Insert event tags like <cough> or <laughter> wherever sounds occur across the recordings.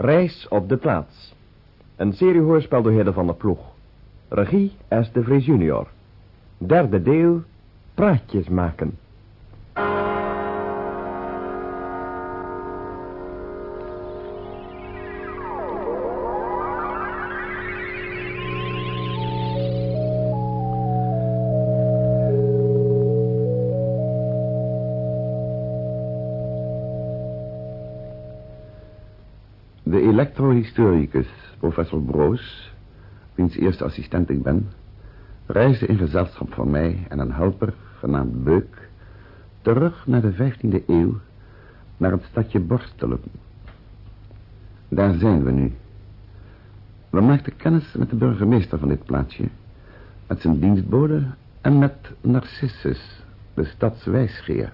Reis op de plaats. Een seriehoorspel door Hidde van der Ploeg. Regie S. de Vries junior. Derde deel, praatjes maken. Elektrohistoricus, professor Broos, wiens eerste assistent ik ben, reisde in gezelschap van mij en een helper, genaamd Beuk, terug naar de 15e eeuw, naar het stadje Borstelen. Daar zijn we nu. We maakten kennis met de burgemeester van dit plaatsje, met zijn dienstbode en met Narcissus, de stadswijsgeer.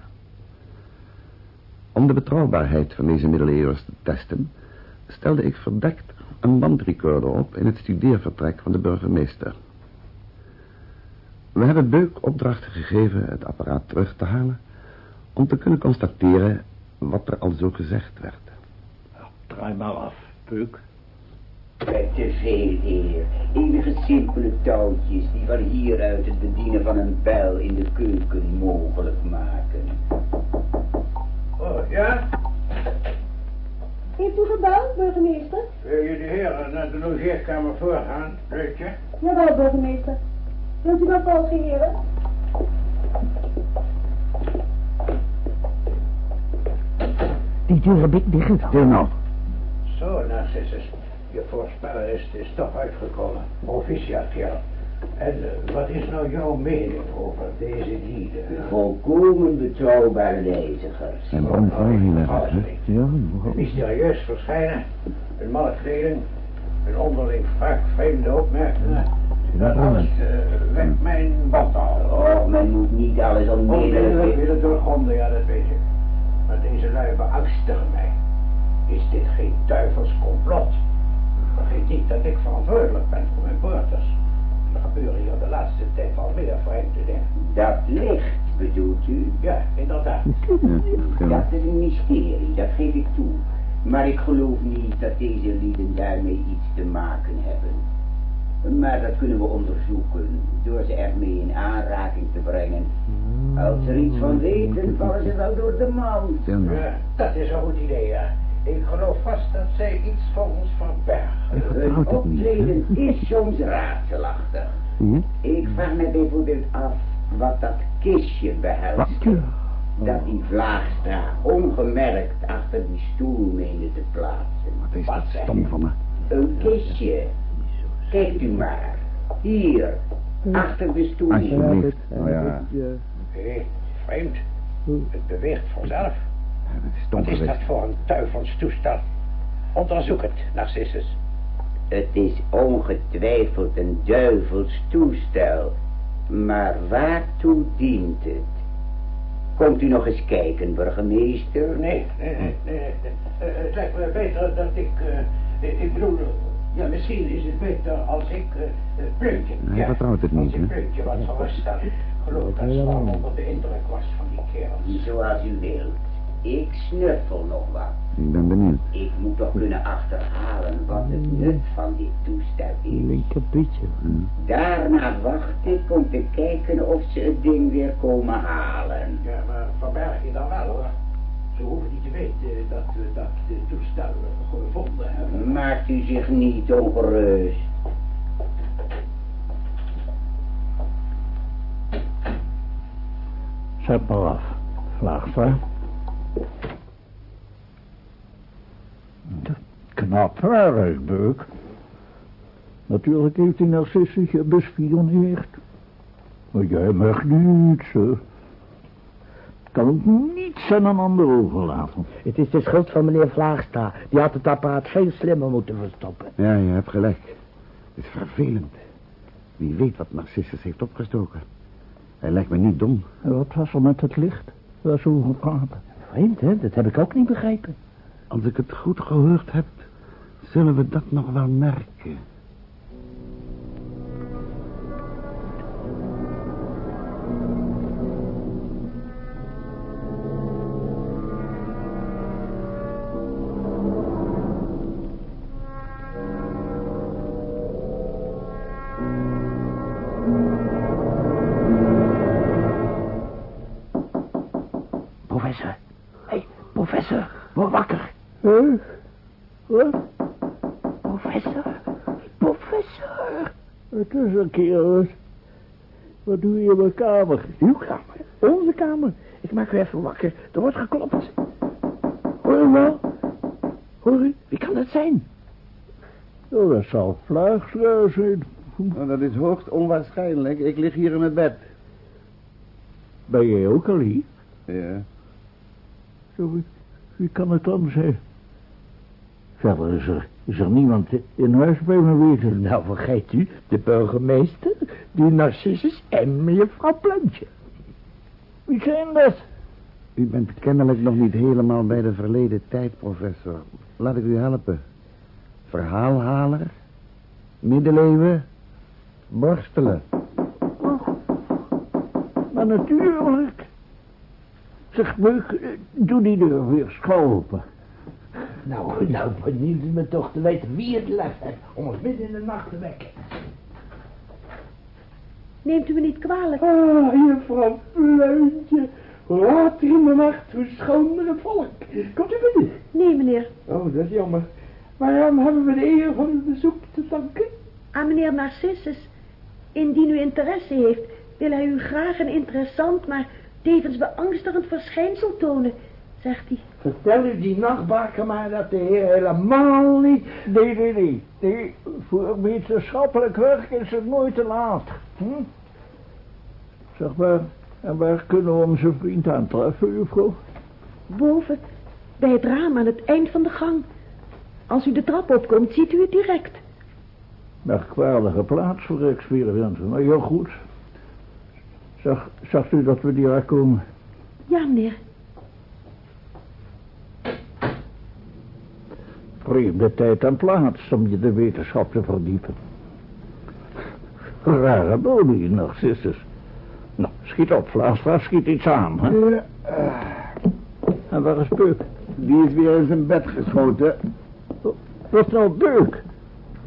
Om de betrouwbaarheid van deze middeleeuwers te testen, stelde ik verdekt een bandrecorder op in het studeervertrek van de burgemeester. We hebben Beuk opdracht gegeven het apparaat terug te halen... om te kunnen constateren wat er al zo gezegd werd. Draai maar af, Peuk. Te veel, heer. Enige simpele touwtjes die van hieruit het bedienen van een bijl in de keuken mogelijk maken. Oh, ja? Heeft u gebeld, burgemeester? Wil je de heren naar de logeerkamer voorgaan, Peukje? Jawel, burgemeester. Wilt u dat volgen, heren? Die deur heb ik dicht. Stil nou. Zo, Narcissus. Je voorspeller is, is toch uitgekomen. Proficiat, kerel. En eh, wat is nou jouw mening over deze lieden? Volkomen betrouwbare reizigers. En waarom val je. Ja, Mysterieus verschijnen, een malle kleding, een onderling vaak vreemde opmerkingen. Dat alles uh, wekt mijn wantrouwen. Oh, men moet niet alles Onmiddellijk onmiddellijk... willen doorgronden, ja, dat weet ik. Maar deze lui beangstigen mij. Is dit geen duivels complot? Vergeet niet dat ik verantwoordelijk ben voor mijn poorters. Er gebeuren hier de laatste tijd al meer vreemde dingen. Dat licht, bedoelt u? Ja, inderdaad. Dat is een mysterie, dat geef ik toe. Maar ik geloof niet dat deze lieden daarmee iets te maken hebben. Maar dat kunnen we onderzoeken door ze ermee in aanraking te brengen. Als ze er iets van weten, vallen ze wel door de mand. Ja, dat is een goed idee, ja. Ik geloof vast dat zij iets voor ons verbergen. Hun optreden is soms raadselachtig. Je? Ik vraag me bijvoorbeeld af wat dat kistje behelst. Wat? Dat die Vlaagstra ongemerkt achter die stoel meende te plaatsen. Wat is dat stom van me? Een kistje. Kijkt u maar. Hier. Achter de stoel. Alsjeblieft. Oh ja, Hé, vreemd. Het beweegt vanzelf. Wat is dat voor een duivels toestel? Onderzoek het, Narcissus. Het is ongetwijfeld een duivels toestel. Maar waartoe dient het? Komt u nog eens kijken, burgemeester? Nee, nee, nee, nee. nee. Eh, het lijkt me beter dat ik... eh, ik bedoel, ja, misschien is het beter als ik uh, Pleuntje... Hij ja, vertrouwt het niet, Als ik hè? Pleuntje wat gerust. Ik geloof dat al onder de indruk was van die kerels. Zoals u wilt. Ik snuffel nog wat. Ik ben benieuwd. Ik moet toch kunnen achterhalen wat het nut van dit toestel is. Linkerpietje. Daarna wacht ik om te kijken of ze het ding weer komen halen. Ja, maar verberg je dan wel, hoor. Ze hoeven niet te weten dat we dat uh, toestel gevonden hebben. Maakt u zich niet ongerust. Zet maar af. Vlaagstra. Knap werk, Beuk. Natuurlijk heeft die Narcissus je bespioneerd. Maar jij mag niets, hè. Kan ook niets aan een ander overlaten. Het is de schuld van meneer Vlaagstra. Die had het apparaat veel slimmer moeten verstoppen. Ja, je hebt gelijk. Het is vervelend. Wie weet wat Narcissus heeft opgestoken. Hij lijkt me niet dom. En wat was er met het licht? Waar ze over praten. Vreemd, hè? Dat heb ik ook niet begrepen. Als ik het goed gehoord heb, zullen we dat nog wel merken. Hé? Wat? Professor, professor. Het is een kerel. Wat doe je in mijn kamer? Uw kamer, onze kamer. Ik maak u even wakker. Er wordt geklopt. Hoor u wel? Hoor u, wie kan dat zijn? Oh, dat zal Vlaagstra zijn. Nou, dat is hoogst onwaarschijnlijk. Ik lig hier in mijn bed. Ben jij ook al hier? Ja. Zo, wie, wie kan het dan zijn? Verder is er, is er niemand in huis bij me weten. Nou, vergeet u, de burgemeester, die Narcissus en mevrouw Plantje. Wie zijn dat? U bent kennelijk nog niet helemaal bij de verleden tijd, professor. Laat ik u helpen. Verhaalhaler, middeleeuwen, borstelen. Maar natuurlijk. Zeg, Beuk, eh, doe die deur weer schouw open. Nou, <laughs> nou, benieuwd u me toch te weten wie het lef heeft om ons midden in de nacht te wekken. Neemt u me niet kwalijk. Ah, juffrouw Plantje, later in de nacht, hoe schoon het volk. Komt u binnen? Nee, meneer. Oh, dat is jammer. Waarom hebben we de eer van uw bezoek te danken? Aan meneer Narcissus. Indien u interesse heeft, wil hij u graag een interessant, maar tevens beangstigend verschijnsel tonen, zegt hij. Vertel u die nachtbaker maar dat de heer helemaal niet... Nee, nee, nee. Nee, voor wetenschappelijk werk is het nooit te laat. Hm? Zeg maar, en waar kunnen we onze vriend aantreffen, juffrouw? Boven, bij het raam aan het eind van de gang. Als u de trap opkomt, ziet u het direct. Merkwaardige plaats voor experimenten, maar heel goed. Zag, zag u dat we direct komen? Ja, meneer. Vreemde tijd en plaats om je de wetenschap te verdiepen. Rare die Narcissus. Nou, schiet op, Vlaastra, schiet iets aan, hè? En waar is Beuk? Die is weer in zijn bed geschoten. Wat nou Beuk?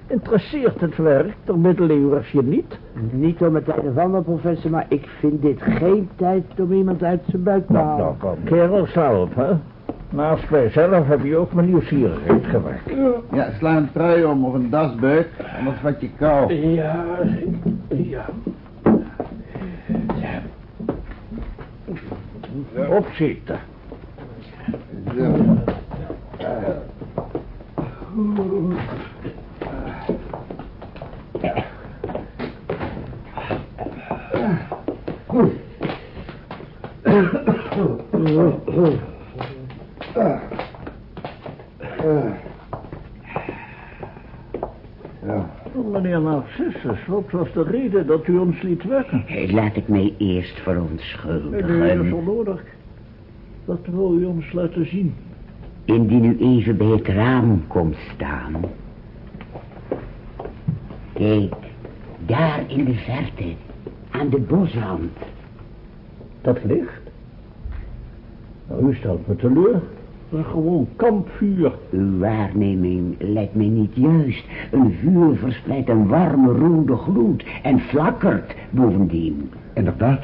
Interesseert het werk der middeleeuwers je niet? Niet om het een van me, professor, maar ik vind dit geen tijd om iemand uit zijn buik te Nou, halen. nou kom. Kerel zelf, hè? Naast mijzelf heb je ook mijn nieuwsgierigheid gewekt. Ja, sla een trui om of een dasbeuk, anders vat je kou. Ja, ja. Opzitten. Zo. Ja. Oh, Meneer Narcissus, wat was de reden dat u ons liet wekken? Laat ik mij eerst verontschuldigen. nee, dat is onnodig. Wat wil u ons laten zien? Indien u even bij het raam komt staan. Kijk, daar in de verte, aan de bosrand. Dat licht? Nou, u stelt me teleur. Een gewoon kampvuur. Uw waarneming lijkt mij niet juist. Een vuur verspreidt een warme rode gloed en flakkert bovendien. Inderdaad.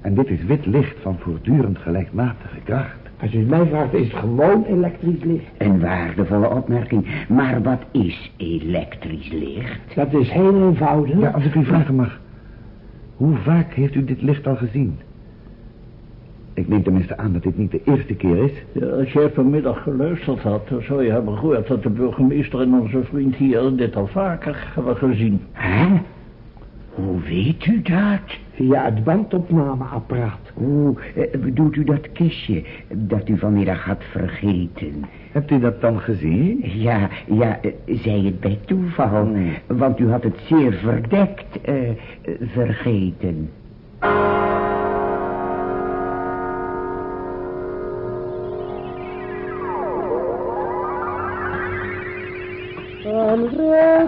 En dit is wit licht van voortdurend gelijkmatige kracht. Als u mij vraagt, is het gewoon elektrisch licht. Een waardevolle opmerking. Maar wat is elektrisch licht? Dat is heel eenvoudig. Ja, als ik u vragen mag. Hoe vaak heeft u dit licht al gezien? Ik neem tenminste aan dat dit niet de eerste keer is. Ja, als jij vanmiddag geluisterd had, dan zou je hebben gehoord dat de burgemeester en onze vriend hier dit al vaker hebben gezien. Hè? Hoe weet u dat? Via het bandopnameapparaat. Hoe eh, bedoelt u dat kistje dat u vanmiddag had vergeten? Hebt u dat dan gezien? Ja, ja, eh, zei het bij toeval. Want u had het zeer verdekt eh, eh, vergeten.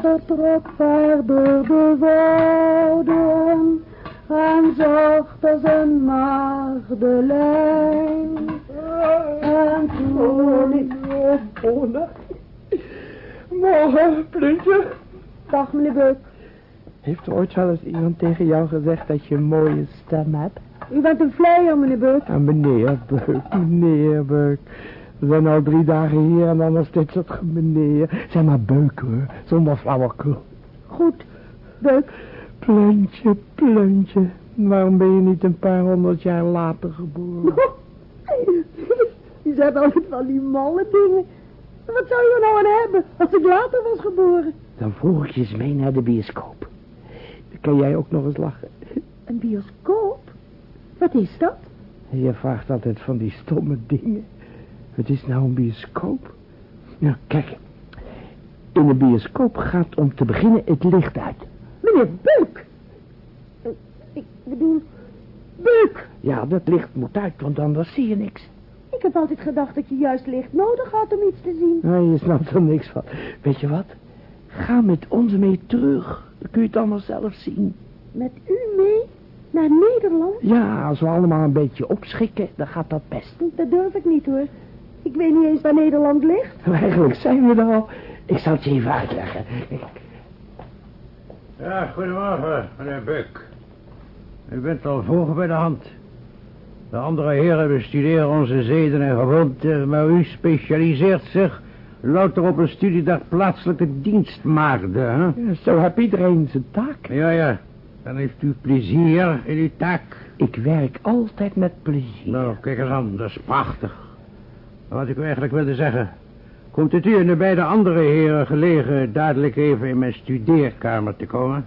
Ridder trok verder de wouden en zocht als een maagdelijn. En toen ik... Morgen, Plintje. Dag meneer Beuk. Heeft er ooit wel eens iemand tegen jou gezegd dat je een mooie stem hebt? U bent een vleier, meneer Beuk. Ah, meneer Beuk, meneer Beuk. We zijn al drie dagen hier en dan nog steeds dat meneer. Zeg maar Beuk hoor, zonder flauwekul. Goed, Beuk. Plantje, plantje. Waarom ben je niet een paar honderd jaar later geboren? U zijn altijd van die malle dingen. Wat zou je er nou aan hebben als ik later was geboren? Dan vroeg ik je eens mee naar de bioscoop. Dan kan jij ook nog eens lachen. Een bioscoop? Wat is dat? Je vraagt altijd van die stomme dingen. Het is nou een bioscoop. Ja, kijk. In een bioscoop gaat om te beginnen het licht uit. Meneer Beuk. Eh, Ik bedoel, Beuk. Ja, dat licht moet uit, want anders zie je niks. Ik heb altijd gedacht dat je juist licht nodig had om iets te zien. Nee, je snapt er niks van. Weet je wat? Ga met ons mee terug. Dan kun je het allemaal zelf zien. Met u mee? Naar Nederland? Ja, als we allemaal een beetje opschikken, dan gaat dat best. Dat durf ik niet hoor. Ik weet niet eens waar Nederland ligt. Maar eigenlijk zijn we er al. Ik zal het je even uitleggen. Ja, goedemorgen, meneer Beuk. U bent al vroeg bij de hand. De andere heren bestuderen onze zeden en gewoonten, maar u specialiseert zich louter op een studie der plaatselijke dienstmaagden, hè? Ja, Zo heb iedereen zijn taak. Ja, ja. Dan heeft u plezier in uw taak. Ik werk altijd met plezier. Nou, kijk eens aan, dat is prachtig. Wat ik u eigenlijk wilde zeggen... Komt het u en de beide andere heren gelegen... dadelijk even in mijn studeerkamer te komen?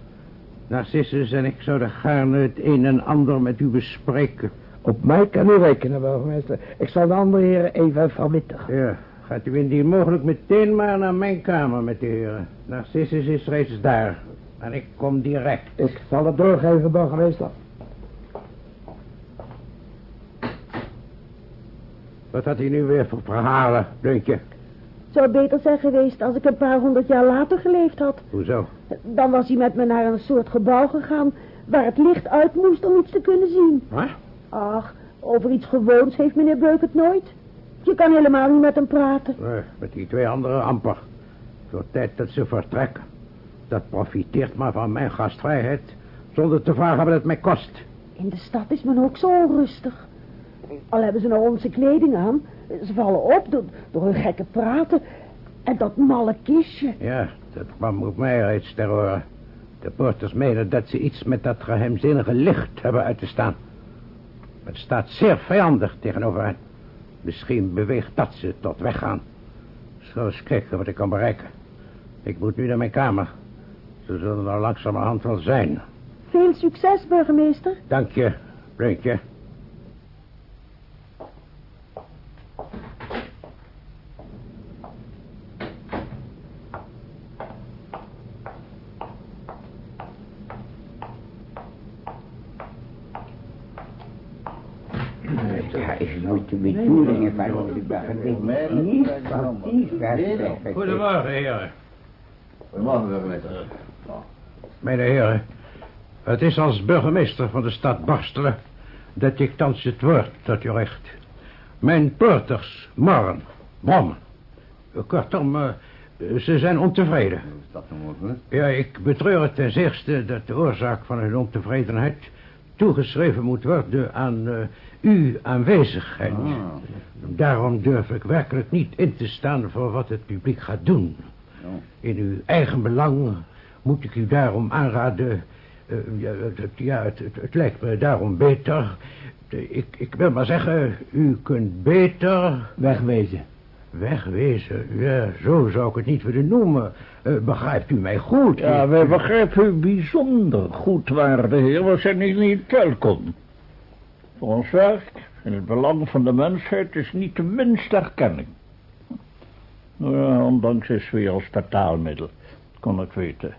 Narcissus en ik zouden gaarne het een en ander met u bespreken. Op mij kan u rekenen, burgemeester. Ik zal de andere heren even verwittigen. Ja, gaat u indien mogelijk meteen maar naar mijn kamer met de heren. Narcissus is reeds daar. En ik kom direct. Ik zal het doorgeven, burgemeester. Wat had hij nu weer voor verhalen, denk je? Zou het beter zijn geweest als ik een paar honderd jaar later geleefd had. Hoezo? Dan was hij met me naar een soort gebouw gegaan... waar het licht uit moest om iets te kunnen zien. Wat? Ach, over iets gewoons heeft meneer Beuk het nooit. Je kan helemaal niet met hem praten. Nee, met die twee anderen amper. Voor tijd dat ze vertrekken. Dat profiteert maar van mijn gastvrijheid. Zonder te vragen wat het mij kost. In de stad is men ook zo onrustig. Al hebben ze nou onze kleding aan. Ze vallen op door, door hun gekke praten. En dat malle kistje. Ja, dat kwam ook mij reeds ter oren. De poorters menen dat ze iets met dat geheimzinnige licht hebben uit te staan. Het staat zeer vijandig tegenover hen. Misschien beweegt dat ze tot weggaan. Zo eens kijken wat ik kan bereiken. Ik moet nu naar mijn kamer. Ze zullen er langzamerhand wel zijn. Veel succes, burgemeester. Dank je, Brinkje. Ja, is nooit de bedoeling van onze burgemeester niet wegtrekken. Goedemorgen, heren. Goedemorgen, burgemeester. Mijn heren, het is als burgemeester van de stad Barstelen dat ik thans het woord tot u richt. Mijn poorters morren, brommen. Kortom, eh, ze zijn ontevreden. Hoe is dat mogelijk? Ja, ik betreur het ten zeerste dat de oorzaak van hun ontevredenheid toegeschreven moet worden aan eh, uw aanwezigheid. Ah. Daarom durf ik werkelijk niet in te staan voor wat het publiek gaat doen. In uw eigen belang moet ik u daarom aanraden... eh, ja, het, ja, het, het, het lijkt me daarom beter... Ik, ik wil maar zeggen, u kunt beter Wegwezen. Wegwezen. Ja, zo zou ik het niet willen noemen. Eh, begrijpt u mij goed? Ja, wij begrijpen u bijzonder goed, waarde heer. We zijn hier niet welkom. Voor ons werk, in het belang van de mensheid, is niet de minste erkenning. Nou ja, ondanks is weer als betaalmiddel, kon ik weten.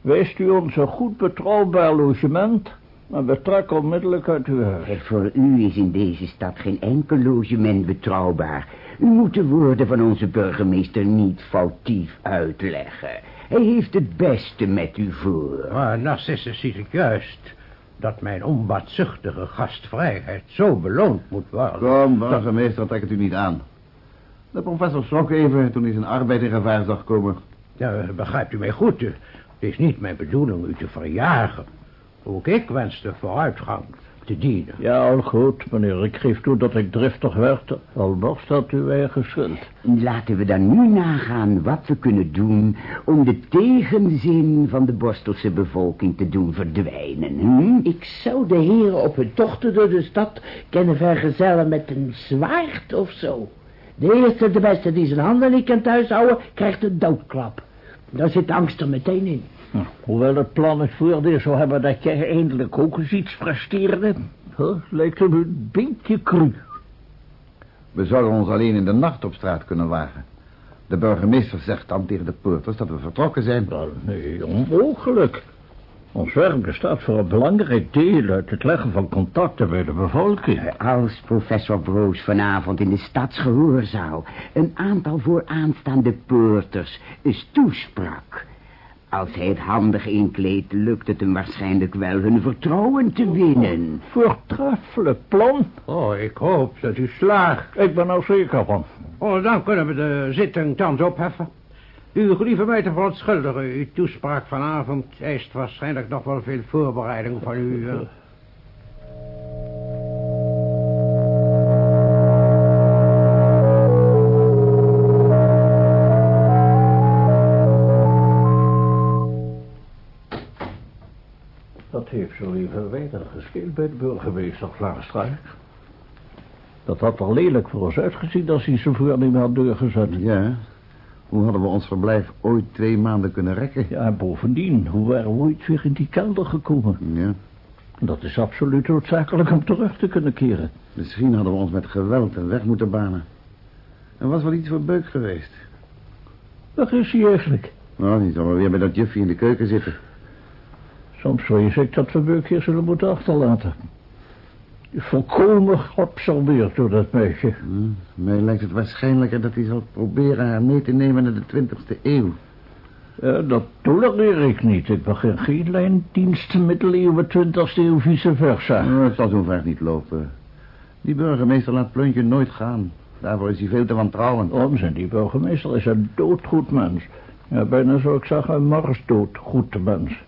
Weest u ons een goed betrouwbaar logement... we trekken onmiddellijk uit uw huis. Voor u is in deze stad geen enkel logement betrouwbaar. U moet de woorden van onze burgemeester niet foutief uitleggen. Hij heeft het beste met u voor. Maar Narcissus ziet het juist dat mijn onbaatzuchtige gastvrijheid zo beloond moet worden. Kom, burgemeester, trek het u niet aan. De professor schrok even toen hij zijn arbeid in gevaar zag komen. Ja, begrijpt u mij goed? Het is niet mijn bedoeling u te verjagen. Ook ik wens de vooruitgang. te dienen. Ja, al goed, meneer. Ik geef toe dat ik driftig werd. Al was dat uw eigen schuld. Laten we dan nu nagaan wat we kunnen doen... om de tegenzin van de Borstelse bevolking te doen verdwijnen. Hm? Ik zou de heren op hun tochten door de stad kunnen vergezellen met een zwaard of zo. De eerste de beste die zijn handen niet kan thuishouden, krijgt een doodklap. Daar zit de angst er meteen in. Nou, hoewel het plan het voordeel zou hebben dat jij eindelijk ook eens iets presteerde... Huh, lijkt het een beetje cru. We zouden ons alleen in de nacht op straat kunnen wagen. De burgemeester zegt dan tegen de poorters dat we vertrokken zijn. Wel, nee, onmogelijk. Ons werk bestaat voor een belangrijk deel uit het leggen van contacten bij de bevolking. Als professor Broos vanavond in de stadsgehoorzaal... een aantal vooraanstaande poorters eens toesprak... Als hij het handig inkleedt, lukt het hem waarschijnlijk wel hun vertrouwen te winnen. Voortreffelijk plan. Oh, ik hoop dat u slaagt. Ik ben er zeker van. Oh, dan kunnen we de zitting thans opheffen. U gelieve mij te verontschuldigen. Uw toespraak vanavond eist waarschijnlijk nog wel veel voorbereiding van u. even weinig gescheeld bij de burgemeester Vlaarstraat. Dat had er lelijk voor ons uitgezien als hij zijn voornemen had doorgezet. Ja, hoe hadden we ons verblijf ooit twee maanden kunnen rekken? Ja, en bovendien, hoe waren we ooit weer in die kelder gekomen? Ja, Dat is absoluut noodzakelijk om terug te kunnen keren. misschien hadden we ons met geweld een weg moeten banen. Er was wel iets voor Beuk geweest. Waar is hij eigenlijk? Nou, die zal wel weer bij dat juffie in de keuken zitten. Soms vrees ik dat we zullen moeten achterlaten. Volkomen geabsorbeerd door dat meisje. Hm, mij lijkt het waarschijnlijker dat hij zal proberen haar mee te nemen naar de twintigste eeuw. Ja, dat tolereer ik niet. Ik begin geen lijndienst middeleeuwen, 20e eeuw, vice versa. Nou, het zal zo ver niet lopen. Die burgemeester laat Pluntje nooit gaan. Daarvoor is hij veel te wantrouwend. Onzin, die burgemeester is een doodgoed mens. Ja, bijna zou ik zeggen, een marsdood goed mens.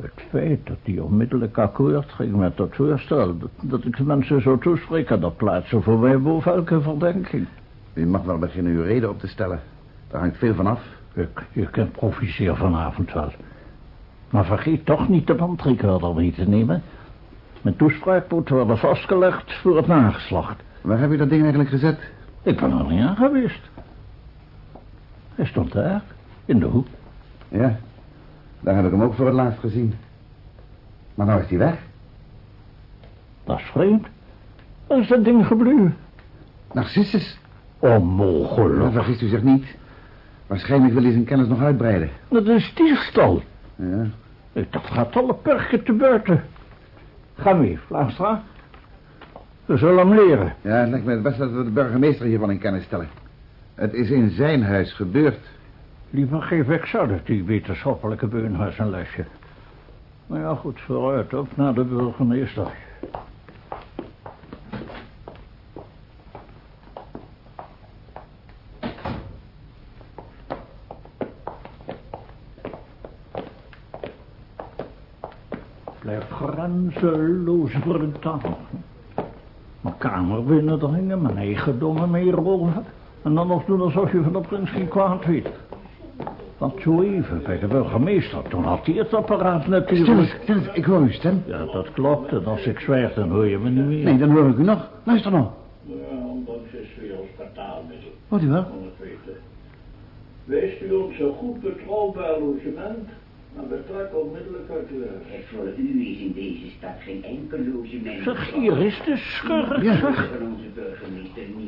Het feit dat hij onmiddellijk akkoord ging met dat voorstel... dat, dat ik de mensen zo toespreek... dat plaatsen voor mij boven elke verdenking. U mag wel beginnen uw reden op te stellen. Daar hangt veel van af. Ik, je kunt proficeer vanavond wel. Maar vergeet toch niet de bandrecorder mee te nemen. Mijn toespraak moet worden vastgelegd voor het nageslacht. Waar heb u dat ding eigenlijk gezet? Ik ben er niet aan geweest. Hij stond daar, in de hoek. Ja, daar heb ik hem ook voor het laatst gezien. Maar nou is hij weg. Dat is vreemd. Wat is dat ding gebleven? Narcissus. Onmogelijk. Vergist u zich niet. Waarschijnlijk wil hij zijn kennis nog uitbreiden. Dat is diefstal. Ja. Dat gaat alle perken te buiten. Ga mee, Vlaamstra. We zullen hem leren. ja, het lijkt me het best dat we de burgemeester hiervan in kennis stellen. Het is in zijn huis gebeurd. Liever geef ik dat die wetenschappelijke beunhuis een lesje. Maar ja, goed, vooruit op naar de burgemeester. Blijf grenzeloos brutaal. Mijn kamer binnendringen, mijn eigendommen meeroven... en dan nog doen alsof je van de prins geen kwaad weet. Want zo even bij de burgemeester, toen had hij het apparaat Stil natuurlijk... stil eens, ik hoor uw stem. Ja, dat klopt. En als ik zwijg, dan hoor je me niet meer. Nee, dan hoor ik u nog. Luister nou. Ja, ondanks is weer ons betaalmiddel. Hoort u wel? Wees u op zo goed betrouwbaar logement, maar betrek onmiddellijk uit de huis. Voor u is in deze stad geen enkel logement. Zeg, hier is de schurk, Ja. zeg.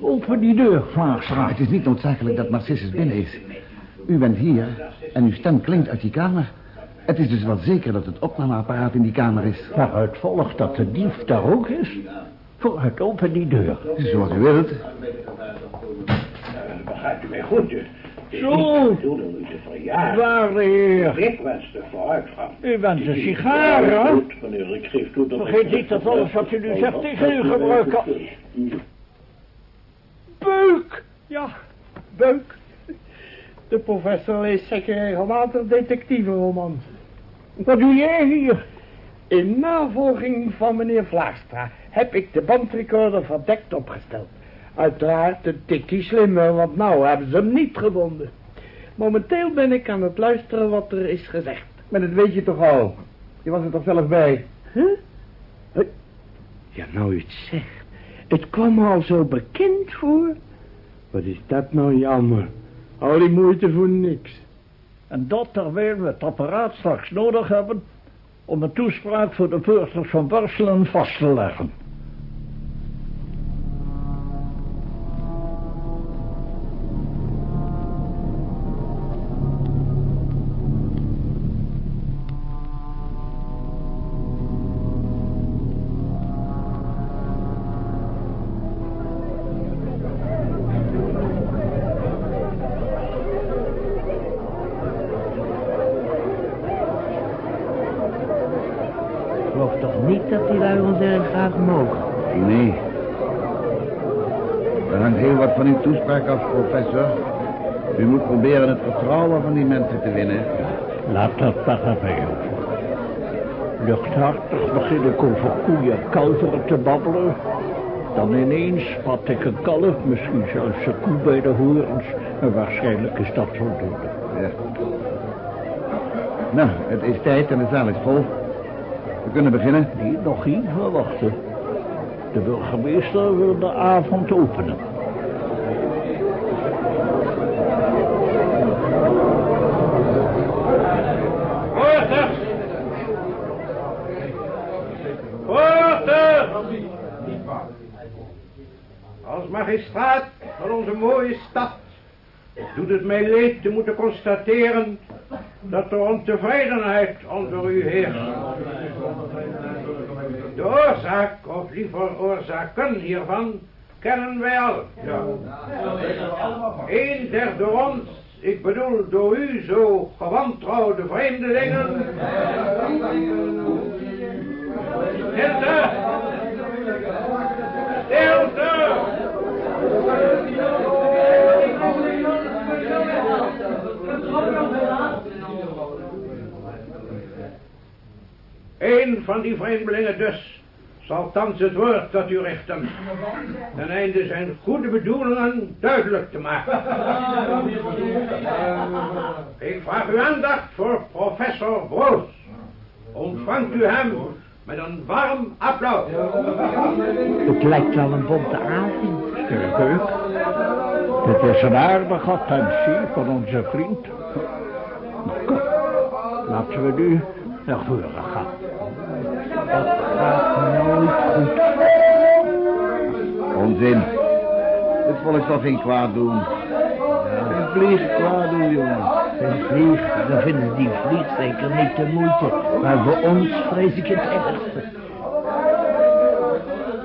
Open die deur, Vlaagstra. Het is niet noodzakelijk dat Narcissus binnen is. U bent hier en uw stem klinkt uit die kamer. Het is dus wel zeker dat het opnameapparaat in die kamer is. Waaruit volgt dat de dief daar ook is? Vooruit, open die deur. Zoals u wilt. Begrijpt u mij goed, dus. Zo. Waarde heer, Ik wens de vooruitgang. u bent een sigaar, hè? Meneer, ik geef toe dat Vergeet niet dat alles wat u nu zegt tegen u gebruikt kan. Beuk! Ja, Beuk. De professor leest zeker regelmatig detectivenromans. Wat doe jij hier? In navolging van meneer Vlaagstra heb ik de bandrecorder verdekt opgesteld. Uiteraard een tikkie slimmer, want nou hebben ze hem niet gevonden. Momenteel ben ik aan het luisteren wat er is gezegd. Maar dat weet je toch al? Je was er toch zelf bij? Huh? Ja, nou u het zegt. Het kwam me al zo bekend voor. Wat is dat nou jammer. Al die moeite voor niks. En dat terwijl we het apparaat straks nodig hebben om een toespraak voor de burgers van Borselen vast te leggen. Graag mogen. Nee. Er hangt heel wat van uw toespraak af, professor. U moet proberen het vertrouwen van die mensen te winnen. Laat dat maar aan mij over. Luchthartig begin ik over koeien en kalveren te babbelen. Dan ineens spat ik een kalf, misschien zelfs een koe bij de horens. En waarschijnlijk is dat voldoende. Ja. Nou, het is tijd en de zaal is vol. We kunnen beginnen. Niet nog één verwachten. De burgemeester wil de avond openen. Voorzitter! Voorzitter! Als magistraat van onze mooie stad doet het mij leed te moeten constateren dat er ontevredenheid onder u heerst. De oorzaak, of liever oorzaken hiervan, kennen wij al. Een der door ons, ik bedoel door u zo gewantrouwde vreemdelingen. Stilte! Stilte! Een van die vreemdelingen dus zal thans het woord tot u richten. Ten einde zijn goede bedoelingen duidelijk te maken. Ik vraag uw aandacht voor professor Broos. Ontvangt u hem met een warm applaus. Het lijkt wel een bonte avond. Sterk. Dit is een aardige attentie van onze vriend. Kom. Laten we nu naar voren gaan. Dat gaat nooit goed. Onzin. Dit volk zal geen kwaad doen. Een vlieg kwaad doen, jongen. Een vlieg, dan vinden die vlieg zeker niet de moeite. Maar voor ons vrees ik het ergste.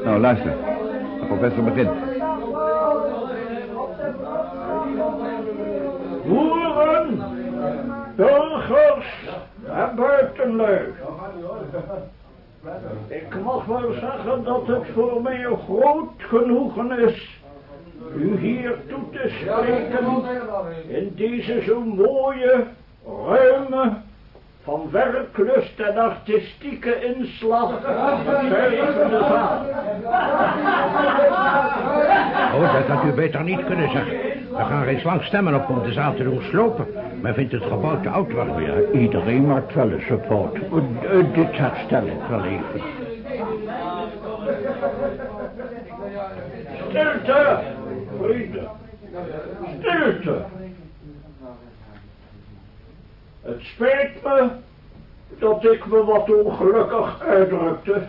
Nou, luister. De professor begint. Boeren, burgers en buitenlui. Ik mag wel zeggen dat het voor mij een groot genoegen is u hier toe te spreken in deze zo mooie, ruime, van werklust en artistieke inslag. Oh, dat had u beter niet kunnen zeggen. We gaan reeds lang stemmen op om de zaal te doen slopen. Men vindt het gebouw te oud worden. Ja, iedereen maakt wel een fout. Eh, Dit herstel ik wel even. Stilte, vrienden. Stilte. Het spijt me dat ik me wat ongelukkig uitdrukte.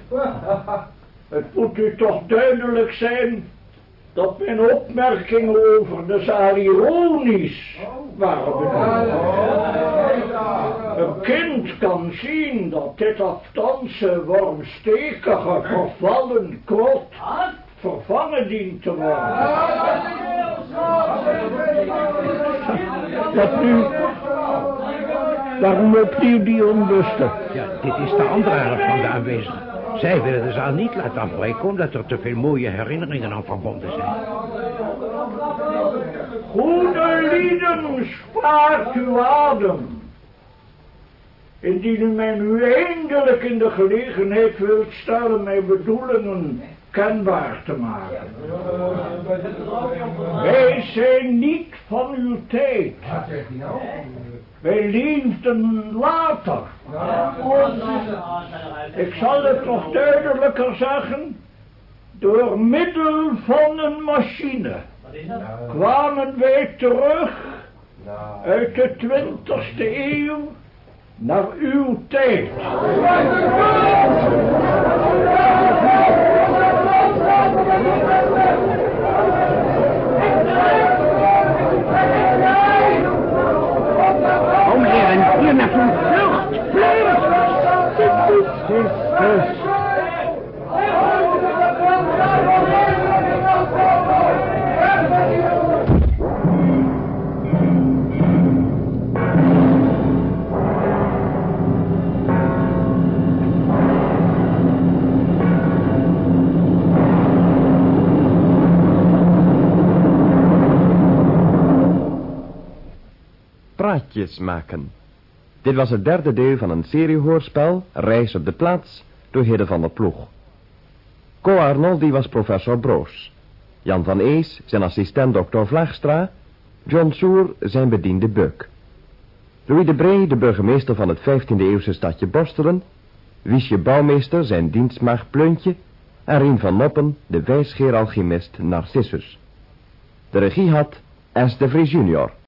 Het moet u toch duidelijk zijn dat mijn opmerkingen over de zaal ironisch waren bedoeld. Een kind kan zien dat dit aftanse wormstekige vervallen krot vervangen dient te worden. Wat nu? Waarom opnieuw die onlusten? Ja, dit is de andere helft van de aanwezigen. Zij willen de zaal niet laten afbreken... omdat er te veel mooie herinneringen aan verbonden zijn. Goede lieden, spaart uw adem. Indien u mij nu eindelijk in de gelegenheid wilt stellen mijn bedoelingen kenbaar te maken. Wij zijn niet van uw tijd. Wij leefden later. Ik zal het nog duidelijker zeggen. Door middel van een machine kwamen wij terug uit de twintigste eeuw naar uw tijd. Maken. Dit was het derde deel van een seriehoorspel, Reis op de plaats, door Hidde van der Ploeg. Co Arnoldi was professor Broos. Jan van Ees, zijn assistent dokter Vlaagstra. John Soer, zijn bediende Beuk. Louis de Bree, de burgemeester van het 15e eeuwse stadje Borstelen. Wiesje Bouwmeester, zijn dienstmaag Pleuntje. En Rien van Noppen, de wijsgeer alchemist Narcissus. De regie had S. de Vries junior.